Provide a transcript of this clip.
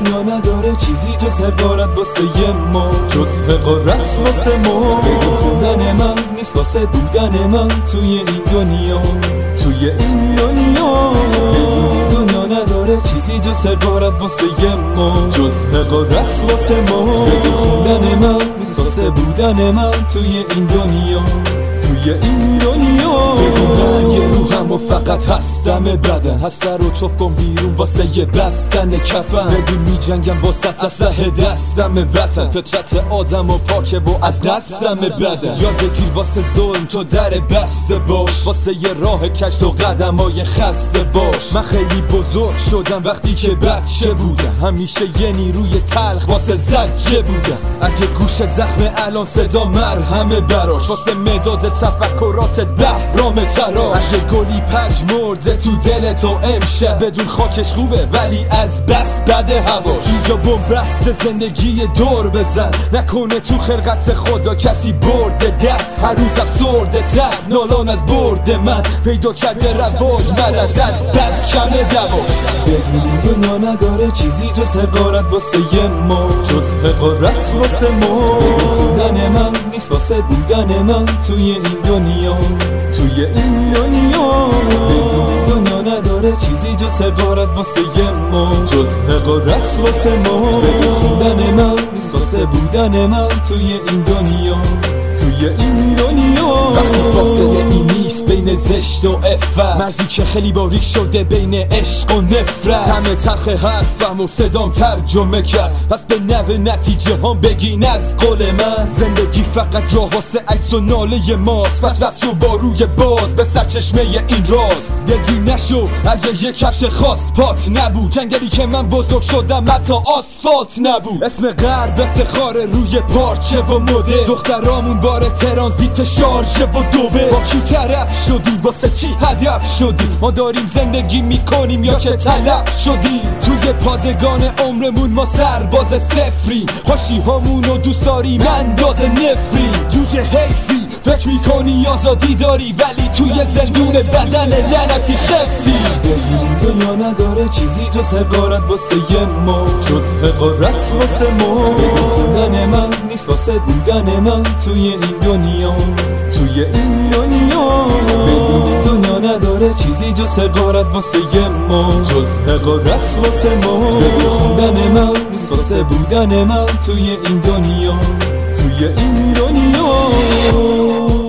نداره چیزی جز حقارت واسه ما. جز حقارت واسه ما. بگو خوندن من نیست واسه بودن من. توی این دنیا توی این دنیا. دنیا نداره چیزی جز حقارت واسه ما. جز حقارت واسه ما. بگو خوندن من نیست واسه بودن من. توی این دنیا. توی این دنیا. بگو یه و فقط هستم بدن. هست رو توف کن بیرون واسه یه بستن کفن. بگو می جنگم واسه اسلحه دستم وطن. فطرت آدم و پاکه و از دستم بدن. یاد بگیر واسه ظلم تو در بسته باش. واسه یه راه کشت و قدم های خسته باش. من خیلی بزرگ شدم وقتی که بچه بودم. همیشه یه نیروی تلخ واسه زجه بودم. اگه گوش زخم الان صدا مرهمه براش. واسه مداد تفکرات بهرام تراش اگه گلی پنج مرده تو دل تو امشب. بدون خاکش خوبه ولی از بس بده هواش اینجا بمبست زندگی دور بزن. نکنه تو خلقت خدا کسی برده دست. هر روز افسرده تر نالان از برد من. پیدا کرده رواج مرز از بس کمه دواش بدون دنیا نداره چیزی جز حقارت واسه ما. جز حقارت واسه ما. خوندن من نیست واسه بودن من. توی این دنیا توی این دنیا. دنیا نداره چیزی جز حقارت واسه ما. جز حقارت واسه ما. بگو خوندن من نیست واسه بودن من. توی این دنیا توی این دنیا. بین زشت و افت مرزی که خیلی باریک شده بین عشق و نفرت. تم تلخ حرفم و صدام ترجمه کرد. پس به نو نتیجه هم بگین از قول من. زندگی فقط راه واسه عکس و ناله ماست. پس بس شو با روی باز به سرچشمه این راز. دلگی نشو اگه یه کفش خاص پات نبود. جنگلی که من بزرگ شدم حتی آسفالت نبود. اسم غرب افتخار روی پارچه و مده. دخترامون بار ترانزیت شارژه و دوبه. با کی طرف شدیم واسه چی هدف شدیم ما داریم زندگی می‌کنیم یا که تلف شدیم توی پادگان عمرمون ما سرباز سفری خوشی همون و دوست داریم انداز نفری. جوجه حیفی فکر می‌کنی آزادی داری ولی توی زندون بدن لعنتی خفتی این دنیا نداره چیزی جز حقارت واسه یه ما. جز حقارت واسه ما. خوندن من نیست واسه بودن من توی این دنیا. توی این دنیا. بگو دنیا نداره چیزی جز حقارت واسه ما. جز حقارت واسه ما. بگو خوندن من نیست واسه بودن من توی این دنیا. توی این دنیا.